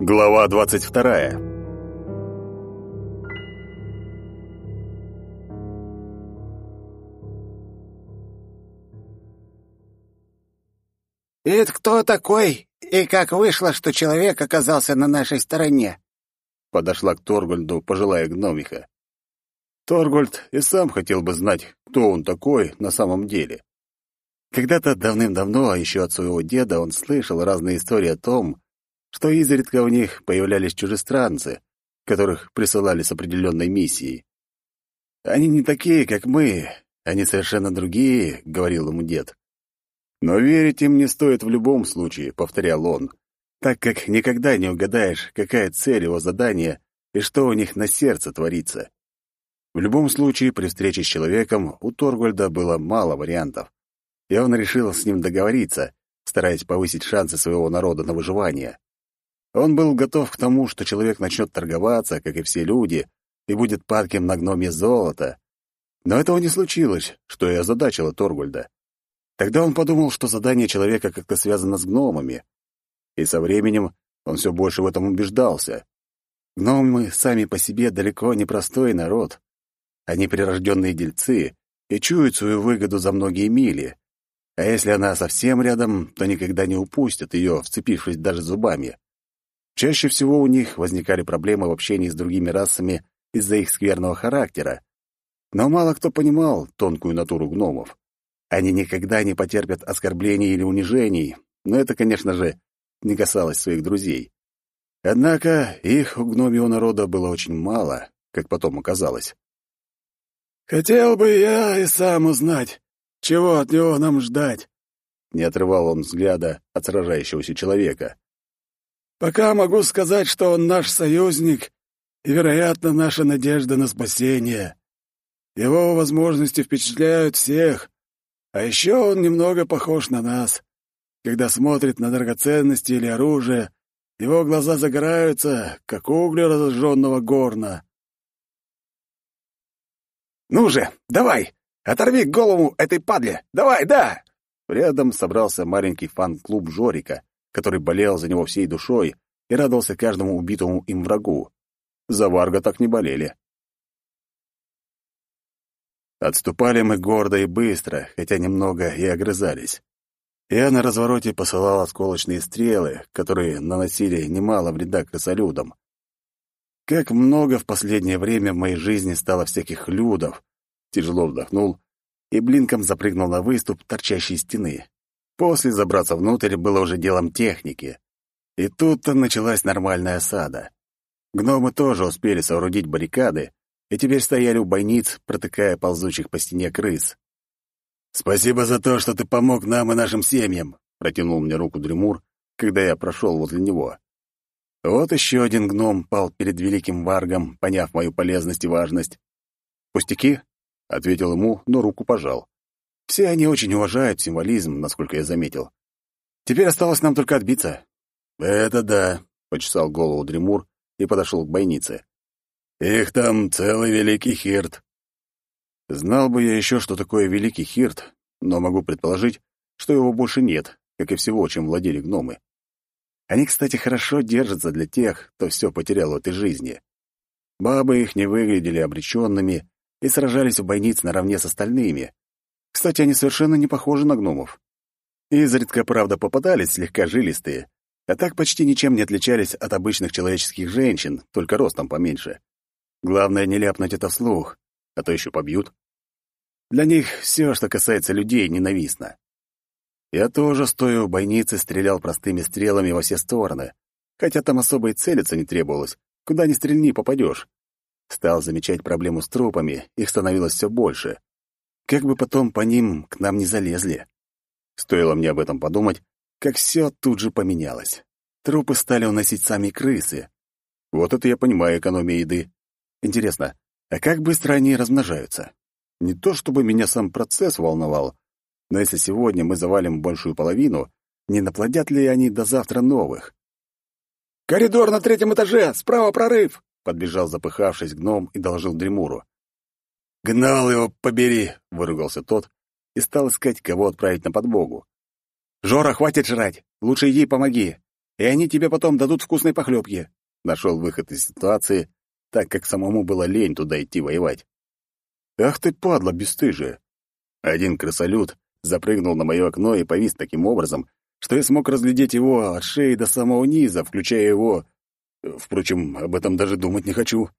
Глава двадцать вторая. «Это кто такой? И как вышло, что человек оказался на нашей стороне?» Подошла к Торгольду пожилая гномиха. Торгольд и сам хотел бы знать, кто он такой на самом деле. Когда-то давным-давно, а еще от своего деда, он слышал разные истории о том, что изредка у них появлялись чужестранцы, которых присылали с определенной миссией. «Они не такие, как мы, они совершенно другие», — говорил ему дед. «Но верить им не стоит в любом случае», — повторял он, так как никогда не угадаешь, какая цель его задания и что у них на сердце творится. В любом случае, при встрече с человеком у Торгольда было мало вариантов, и он решил с ним договориться, стараясь повысить шансы своего народа на выживание. Он был готов к тому, что человек начнет торговаться, как и все люди, и будет падким на гноме золота. Но этого не случилось, что и озадачило Торгульда. Тогда он подумал, что задание человека как-то связано с гномами. И со временем он все больше в этом убеждался. Гномы сами по себе далеко не простой народ. Они прирожденные дельцы и чуют свою выгоду за многие мили. А если она совсем рядом, то никогда не упустят ее, вцепившись даже зубами. Чаще всего у них возникали проблемы в общении с другими расами из-за их скверного характера. Но мало кто понимал тонкую натуру гномов. Они никогда не потерпят оскорблений или унижений, но это, конечно же, не касалось своих друзей. Однако их у гномьего народа было очень мало, как потом оказалось. «Хотел бы я и сам узнать, чего от него нам ждать», — не отрывал он взгляда от сражающегося человека. «Пока могу сказать, что он наш союзник и, вероятно, наша надежда на спасение. Его возможности впечатляют всех, а еще он немного похож на нас. Когда смотрит на драгоценности или оружие, его глаза загораются, как угли разожженного горна. «Ну же, давай, оторви голову этой падле! Давай, да!» Рядом собрался маленький фан-клуб Жорика, который болел за него всей душой и радовался каждому убитому им врагу. За Варга так не болели. Отступали мы гордо и быстро, хотя немного и огрызались. Я на развороте посылал осколочные стрелы, которые наносили немало вреда крысолюдам. Как много в последнее время в моей жизни стало всяких людов. Тяжело вздохнул и блинком запрыгнул на выступ торчащей стены. После забраться внутрь было уже делом техники. И тут-то началась нормальная осада. Гномы тоже успели соорудить баррикады, и теперь стояли у бойниц, протыкая ползучих по стене крыс. «Спасибо за то, что ты помог нам и нашим семьям», — протянул мне руку Дремур, когда я прошел возле него. Вот еще один гном пал перед великим варгом, поняв мою полезность и важность. «Пустяки?» — ответил ему, но руку пожал. Все они очень уважают символизм, насколько я заметил. Теперь осталось нам только отбиться. «Это да», — почесал голову Дремур и подошел к бойнице. Их там целый великий хирт. Знал бы я еще, что такое великий хирт, но могу предположить, что его больше нет, как и всего, чем владели гномы. Они, кстати, хорошо держатся для тех, кто все потерял в этой жизни. Бабы их не выглядели обреченными и сражались в бойниц наравне с остальными. Кстати, они совершенно не похожи на гномов. Изредка, правда, попадались слегка жилистые, а так почти ничем не отличались от обычных человеческих женщин, только ростом поменьше. Главное, не ляпнуть это вслух, а то еще побьют. Для них все, что касается людей, ненавистно. Я тоже, стоя у бойницы, стрелял простыми стрелами во все стороны, хотя там особо и целиться не требовалось. Куда ни стрельни, попадешь. Стал замечать проблему с трупами, их становилось все больше. Как бы потом по ним к нам не залезли. Стоило мне об этом подумать, как все тут же поменялось. Трупы стали уносить сами крысы. Вот это я понимаю экономия еды. Интересно, а как быстро они размножаются? Не то чтобы меня сам процесс волновал, но если сегодня мы завалим большую половину, не наплодят ли они до завтра новых? «Коридор на третьем этаже! Справа прорыв!» Подбежал запыхавшись гном и доложил Дремуру. «Гнал его, побери!» — выругался тот и стал искать, кого отправить на подбогу. «Жора, хватит жрать! Лучше иди помоги, и они тебе потом дадут вкусной похлебки!» Нашел выход из ситуации, так как самому было лень туда идти воевать. «Ах ты, падла бесстыжая!» Один крысолют запрыгнул на мое окно и повис таким образом, что я смог разглядеть его от шеи до самого низа, включая его... Впрочем, об этом даже думать не хочу.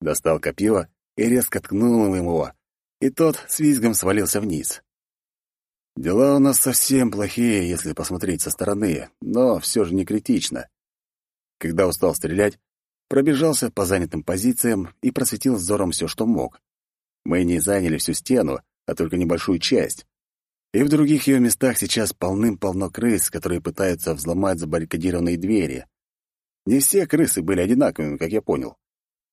Достал копье и резко ткнул его, и тот с визгом свалился вниз. Дела у нас совсем плохие, если посмотреть со стороны, но все же не критично. Когда устал стрелять, пробежался по занятым позициям и просветил взором все, что мог. Мы не заняли всю стену, а только небольшую часть. И в других ее местах сейчас полным-полно крыс, которые пытаются взломать забаррикадированные двери. Не все крысы были одинаковыми, как я понял.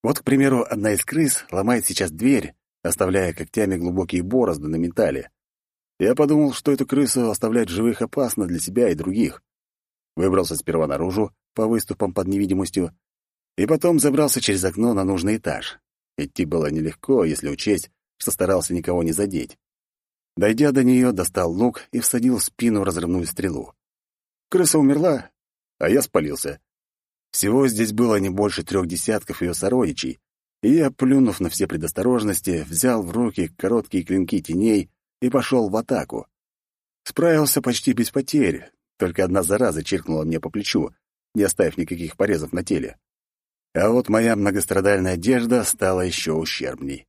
Вот, к примеру, одна из крыс ломает сейчас дверь, оставляя когтями глубокие борозды на металле. Я подумал, что эту крысу оставлять живых опасно для себя и других. Выбрался сперва наружу, по выступам под невидимостью, и потом забрался через окно на нужный этаж. Идти было нелегко, если учесть, что старался никого не задеть. Дойдя до нее, достал лук и всадил в спину разрывную стрелу. Крыса умерла, а я спалился. Всего здесь было не больше трех десятков ее сородичей, и я, плюнув на все предосторожности, взял в руки короткие клинки теней и пошел в атаку. Справился почти без потерь, только одна зараза чиркнула мне по плечу, не оставив никаких порезов на теле. А вот моя многострадальная одежда стала еще ущербней.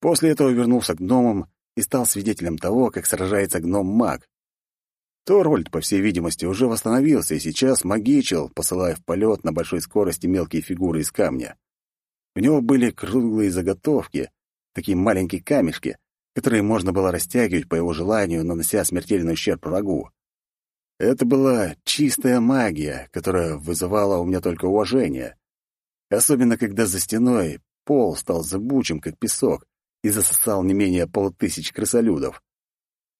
После этого вернулся к гномам и стал свидетелем того, как сражается гном-маг. Торвальд, по всей видимости, уже восстановился и сейчас магичил, посылая в полет на большой скорости мелкие фигуры из камня. У него были круглые заготовки, такие маленькие камешки, которые можно было растягивать по его желанию, нанося смертельный ущерб врагу. Это была чистая магия, которая вызывала у меня только уважение. Особенно, когда за стеной пол стал зыбучим, как песок, и засосал не менее полутысяч крысолюдов.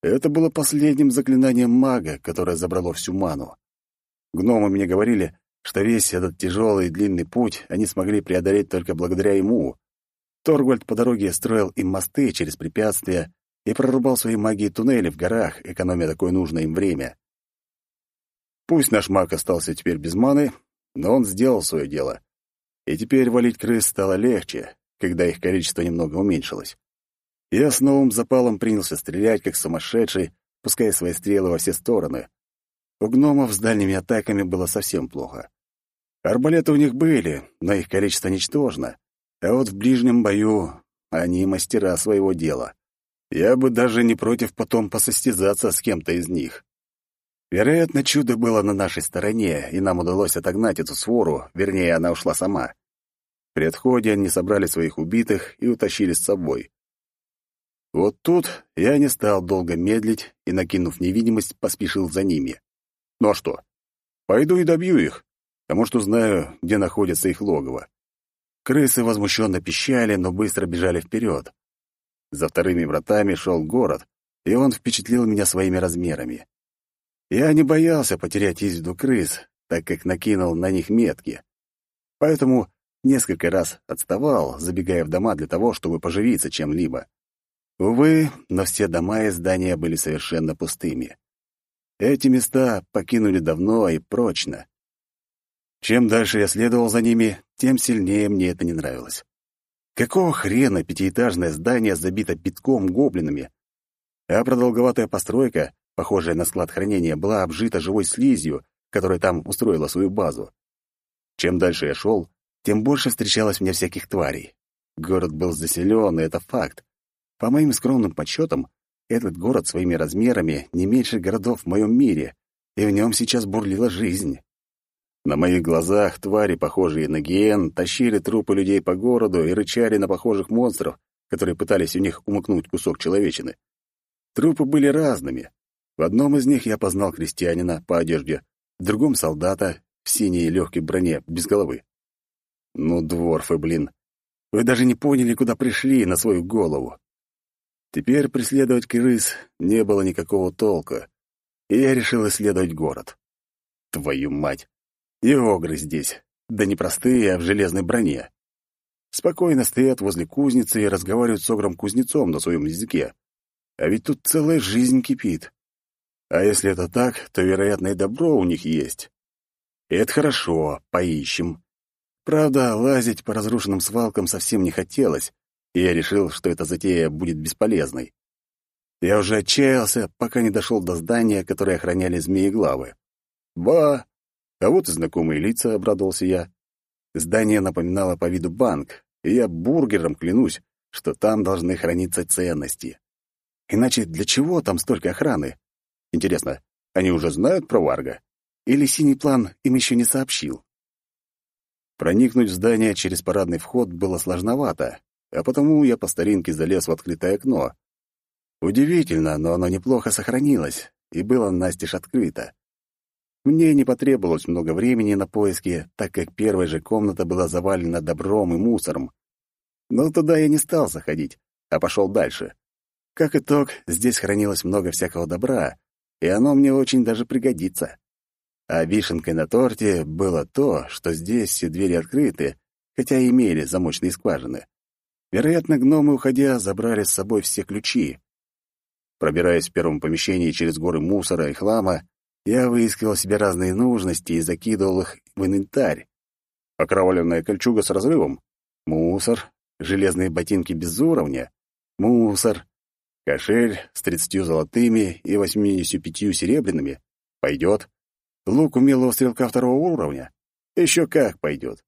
Это было последним заклинанием мага, которое забрало всю ману. Гномы мне говорили, что весь этот тяжелый и длинный путь они смогли преодолеть только благодаря ему. Торгвальд по дороге строил им мосты через препятствия и прорубал свои магии туннели в горах, экономя такое нужное им время. Пусть наш маг остался теперь без маны, но он сделал свое дело. И теперь валить крыс стало легче, когда их количество немного уменьшилось. Я с новым запалом принялся стрелять, как сумасшедший, пуская свои стрелы во все стороны. У гномов с дальними атаками было совсем плохо. Арбалеты у них были, но их количество ничтожно. А вот в ближнем бою они мастера своего дела. Я бы даже не против потом посостязаться с кем-то из них. Вероятно, чудо было на нашей стороне, и нам удалось отогнать эту свору, вернее, она ушла сама. При отходе они собрали своих убитых и утащили с собой. Вот тут я не стал долго медлить и, накинув невидимость, поспешил за ними. Ну а что? Пойду и добью их, потому что знаю, где находится их логово. Крысы возмущенно пищали, но быстро бежали вперед. За вторыми вратами шел город, и он впечатлил меня своими размерами. Я не боялся потерять из виду крыс, так как накинул на них метки. Поэтому несколько раз отставал, забегая в дома для того, чтобы поживиться чем-либо. Увы, но все дома и здания были совершенно пустыми. Эти места покинули давно и прочно. Чем дальше я следовал за ними, тем сильнее мне это не нравилось. Какого хрена пятиэтажное здание забито битком гоблинами, а продолговатая постройка похожая на склад хранения, была обжита живой слизью, которая там устроила свою базу. Чем дальше я шел, тем больше встречалось мне всяких тварей. Город был заселен, и это факт. По моим скромным подсчетам, этот город своими размерами не меньше городов в моем мире, и в нем сейчас бурлила жизнь. На моих глазах твари, похожие на гиен, тащили трупы людей по городу и рычали на похожих монстров, которые пытались у них умыкнуть кусок человечины. Трупы были разными. В одном из них я познал крестьянина по одежде, в другом — солдата в синей легкой броне, без головы. Ну, дворфы, блин. Вы даже не поняли, куда пришли на свою голову. Теперь преследовать крыс не было никакого толка, и я решил исследовать город. Твою мать! И огры здесь, да не простые, а в железной броне. Спокойно стоят возле кузницы и разговаривают с огром-кузнецом на своем языке. А ведь тут целая жизнь кипит. А если это так, то, вероятно, и добро у них есть. И это хорошо, поищем. Правда, лазить по разрушенным свалкам совсем не хотелось, и я решил, что эта затея будет бесполезной. Я уже отчаялся, пока не дошел до здания, которое охраняли змееглавы. Ба! А вот и знакомые лица, обрадовался я. Здание напоминало по виду банк, и я бургером клянусь, что там должны храниться ценности. Иначе для чего там столько охраны? Интересно, они уже знают про Варга? Или синий план им еще не сообщил? Проникнуть в здание через парадный вход было сложновато, а потому я по старинке залез в открытое окно. Удивительно, но оно неплохо сохранилось и было настежь открыто. Мне не потребовалось много времени на поиски, так как первая же комната была завалена добром и мусором. Но туда я не стал заходить, а пошел дальше. Как итог, здесь хранилось много всякого добра, и оно мне очень даже пригодится. А вишенкой на торте было то, что здесь все двери открыты, хотя и имели замочные скважины. Вероятно, гномы, уходя, забрали с собой все ключи. Пробираясь в первом помещении через горы мусора и хлама, я выискивал себе разные нужности и закидывал их в инвентарь. Окровавленная кольчуга с разрывом — мусор, железные ботинки без уровня — мусор, кошель с тридцатью золотыми и восьмидесятью пятью серебряными — пойдет, Лук умелого стрелка второго уровня? Еще как пойдет.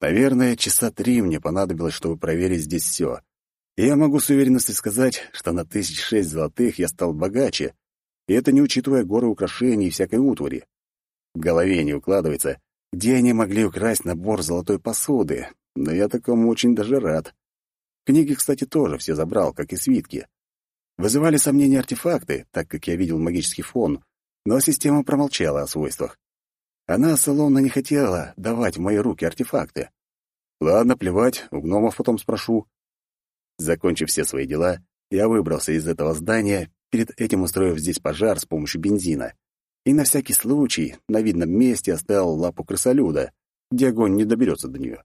Наверное, часа три мне понадобилось, чтобы проверить здесь все. И я могу с уверенностью сказать, что на тысяч шесть золотых я стал богаче, и это не учитывая горы украшений и всякой утвари. В голове не укладывается, где они могли украсть набор золотой посуды, но я такому очень даже рад. Книги, кстати, тоже все забрал, как и свитки. Вызывали сомнения артефакты, так как я видел магический фон, но система промолчала о свойствах. Она словно не хотела давать в мои руки артефакты. Ладно, плевать, у гномов потом спрошу. Закончив все свои дела, я выбрался из этого здания, перед этим устроив здесь пожар с помощью бензина. И на всякий случай на видном месте оставил лапу крысолюда, где огонь не доберется до нее.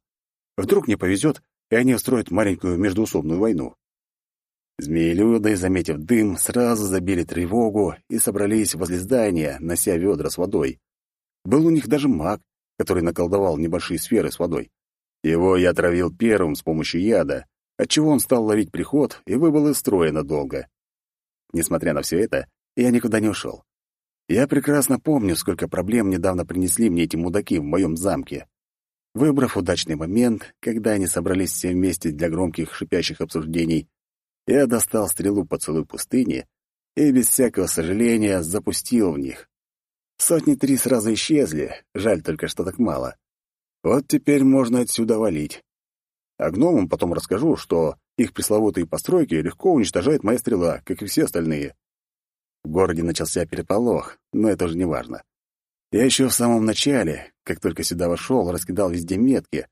Вдруг не повезет, и они устроят маленькую междуусобную войну. Змеелюды, заметив дым, сразу забили тревогу и собрались возле здания, нося ведра с водой. Был у них даже маг, который наколдовал небольшие сферы с водой. Его я отравил первым с помощью яда, отчего он стал ловить приход и выбыл из строя надолго. Несмотря на все это, я никуда не ушел. Я прекрасно помню, сколько проблем недавно принесли мне эти мудаки в моем замке. Выбрав удачный момент, когда они собрались все вместе для громких шипящих обсуждений, я достал стрелу по целой пустыне и без всякого сожаления запустил в них. Сотни три сразу исчезли, жаль только, что так мало. Вот теперь можно отсюда валить. А гномам потом расскажу, что их пресловутые постройки легко уничтожает моя стрела, как и все остальные. В городе начался переполох, но это уже не важно. Я еще в самом начале, как только сюда вошел, раскидал везде метки,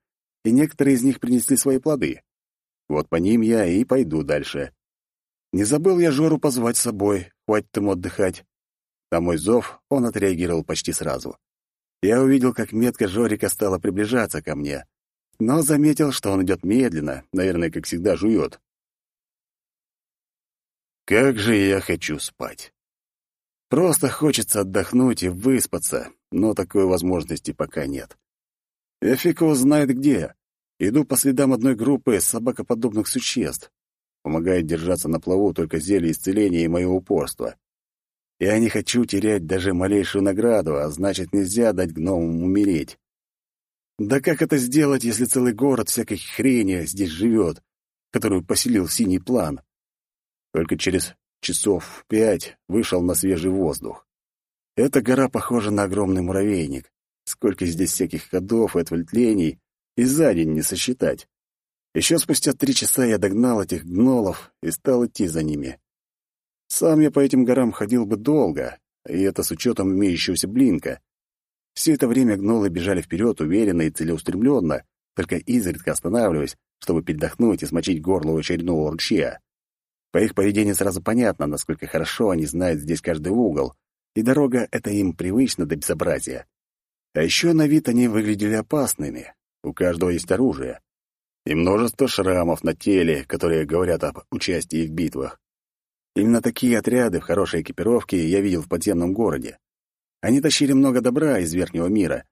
и некоторые из них принесли свои плоды. Вот по ним я и пойду дальше. Не забыл я Жору позвать с собой, хватит ему отдыхать. На мой зов он отреагировал почти сразу. Я увидел, как метка Жорика стала приближаться ко мне, но заметил, что он идет медленно, наверное, как всегда жует. Как же я хочу спать. Просто хочется отдохнуть и выспаться, но такой возможности пока нет. Я знает где. Иду по следам одной группы собакоподобных существ. Помогает держаться на плаву только зелье исцеления и мое упорство. Я не хочу терять даже малейшую награду, а значит, нельзя дать гномам умереть. Да как это сделать, если целый город всякой хрени здесь живет, которую поселил синий план? Только через часов пять вышел на свежий воздух. Эта гора похожа на огромный муравейник. Сколько здесь всяких ходов и ответвлений, и за день не сосчитать. Еще спустя три часа я догнал этих гнолов и стал идти за ними. Сам я по этим горам ходил бы долго, и это с учетом имеющегося блинка. Все это время гнолы бежали вперед уверенно и целеустремленно, только изредка останавливаясь, чтобы передохнуть и смочить горло у очередного ручья. По их поведению сразу понятно, насколько хорошо они знают здесь каждый угол, и дорога эта им привычна до безобразия. А еще на вид они выглядели опасными. У каждого есть оружие. И множество шрамов на теле, которые говорят об участии в битвах. Именно такие отряды в хорошей экипировке я видел в подземном городе. Они тащили много добра из верхнего мира,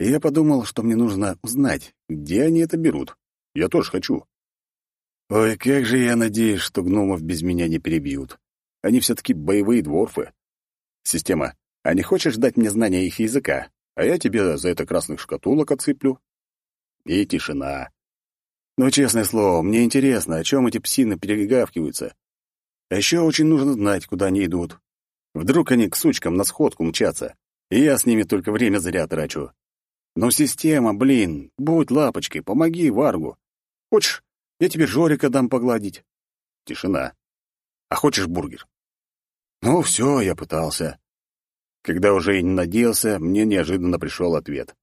и я подумал, что мне нужно узнать, где они это берут. Я тоже хочу. Ой, как же я надеюсь, что гномов без меня не перебьют. Они все-таки боевые дворфы. Система, а не хочешь дать мне знания их языка? А я тебе за это красных шкатулок отсыплю. И тишина. Но, честное слово, мне интересно, о чем эти псины перегавкиваются. А еще очень нужно знать, куда они идут. Вдруг они к сучкам на сходку мчатся, и я с ними только время зря трачу. Ну, система, блин, будь лапочкой, помоги Варгу. Хочешь, я тебе Жорика дам погладить? Тишина. А хочешь бургер? Ну, все, я пытался. Когда уже и не надеялся, мне неожиданно пришел ответ.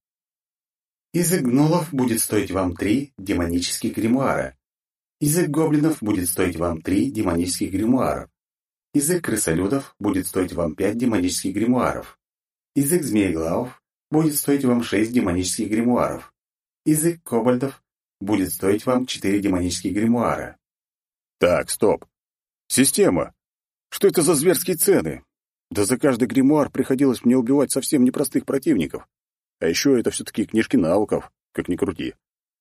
Язык гнолов будет стоить вам три демонических гримуара. Язык гоблинов будет стоить вам три демонических гримуаров. Язык крысолюдов будет стоить вам пять демонических гримуаров. Язык змееглавов будет стоить вам шесть демонических гримуаров. Язык кобальдов будет стоить вам четыре демонических гримуара. Так, стоп. Система. Что это за зверские цены? Да за каждый гримуар приходилось мне убивать совсем непростых противников. А еще это все-таки книжки навыков, как ни крути.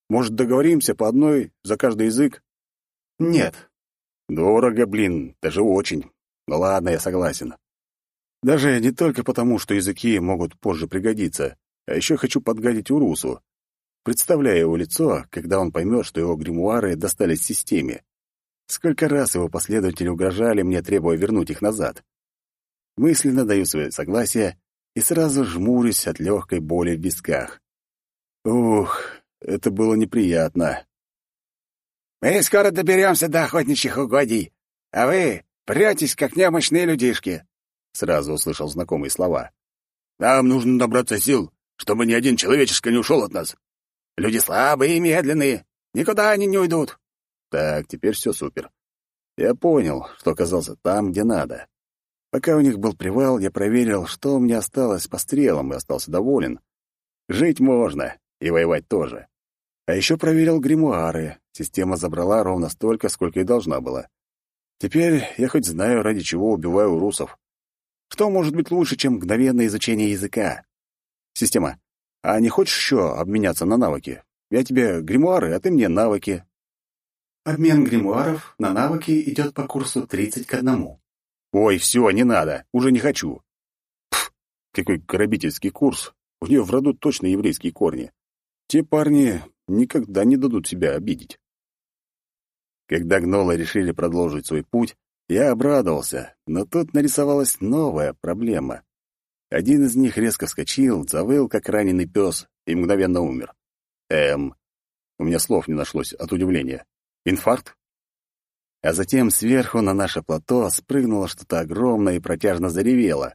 Может, договоримся по одной за каждый язык? Нет. Дорого, блин, даже очень. Ну ладно, я согласен. Даже не только потому, что языки могут позже пригодиться, а еще хочу подгадить Урусу. Представляю его лицо, когда он поймет, что его гримуары достались системе. Сколько раз его последователи угрожали мне, требуя вернуть их назад. Мысленно даю свое согласие и сразу жмурюсь от легкой боли в висках. Ух, это было неприятно. «Мы скоро доберемся до охотничьих угодий, а вы претесь, как немощные людишки», — сразу услышал знакомые слова. «Нам нужно набраться сил, чтобы ни один человеческий не ушел от нас. Люди слабые и медленные, никуда они не уйдут». Так, теперь все супер. Я понял, что оказался там, где надо. Пока у них был привал, я проверил, что у меня осталось по стрелам, и остался доволен. Жить можно, и воевать тоже. А еще проверил гримуары. Система забрала ровно столько, сколько и должна была. Теперь я хоть знаю, ради чего убиваю русов. Что может быть лучше, чем мгновенное изучение языка? Система, а не хочешь еще обменяться на навыки? Я тебе гримуары, а ты мне навыки. Обмен гримуаров на навыки идет по курсу 30 к 1. Ой, все, не надо, уже не хочу. Пф, какой грабительский курс. У нее в роду точно еврейские корни. Те парни никогда не дадут себя обидеть. Когда гнолы решили продолжить свой путь, я обрадовался, но тут нарисовалась новая проблема. Один из них резко вскочил, завыл, как раненый пес, и мгновенно умер. Эм, у меня слов не нашлось от удивления. Инфаркт? А затем сверху на наше плато спрыгнуло что-то огромное и протяжно заревело,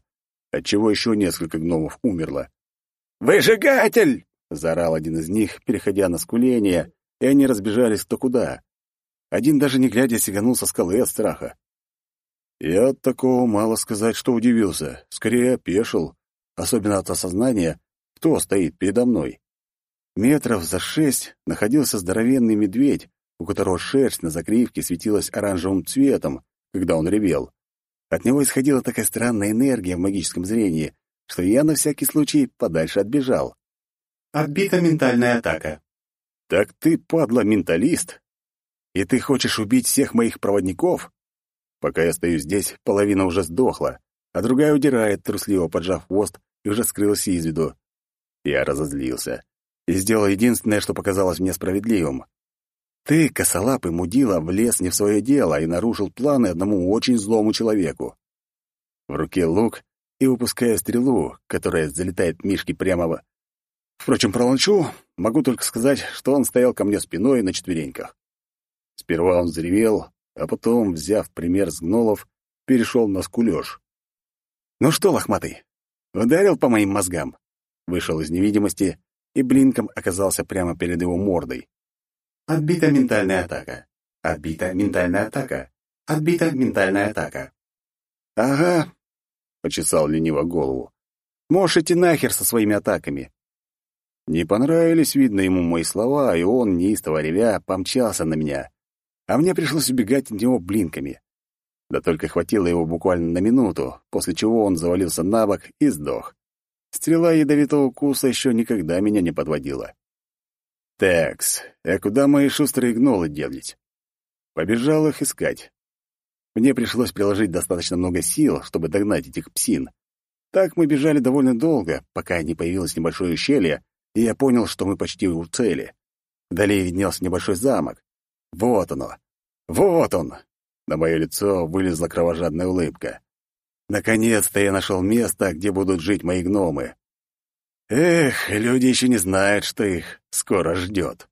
отчего еще несколько гномов умерло. «Выжигатель!» — заорал один из них, переходя на скуление, и они разбежались кто куда. Один даже не глядя сиганул со скалы от страха. Я от такого мало сказать, что удивился, скорее опешил, особенно от осознания, кто стоит передо мной. Метров за шесть находился здоровенный медведь, у которого шерсть на закривке светилась оранжевым цветом, когда он ревел. От него исходила такая странная энергия в магическом зрении, что я на всякий случай подальше отбежал. Отбита ментальная атака. Так ты, падла, менталист? И ты хочешь убить всех моих проводников? Пока я стою здесь, половина уже сдохла, а другая удирает, трусливо поджав хвост, и уже скрылась из виду. Я разозлился и сделал единственное, что показалось мне справедливым. Ты, косолапый мудила, влез не в свое дело и нарушил планы одному очень злому человеку. В руке лук и выпускаю стрелу, которая залетает Мишке прямо в... Впрочем, про ланчу могу только сказать, что он стоял ко мне спиной на четвереньках. Сперва он заревел, а потом, взяв пример с гнолов, перешел на скулёж. «Ну что, лохматый, ударил по моим мозгам?» Вышел из невидимости и блинком оказался прямо перед его мордой. Отбита ментальная атака. Отбита ментальная атака. Отбита ментальная атака. «Ага», — почесал лениво голову. «Можешь идти нахер со своими атаками. Не понравились, видно, ему мои слова, и он, неистово ревя, помчался на меня. А мне пришлось убегать от него блинками. Да только хватило его буквально на минуту, после чего он завалился на бок и сдох. Стрела ядовитого укуса еще никогда меня не подводила. Такс, а куда мои шустрые гнолы делись? Побежал их искать. Мне пришлось приложить достаточно много сил, чтобы догнать этих псин. Так мы бежали довольно долго, пока не появилось небольшое ущелье, и я понял, что мы почти у цели. Вдали виднелся небольшой замок. Вот оно. Вот он. На мое лицо вылезла кровожадная улыбка. Наконец-то я нашел место, где будут жить мои гномы. Эх, люди еще не знают, что их скоро ждет.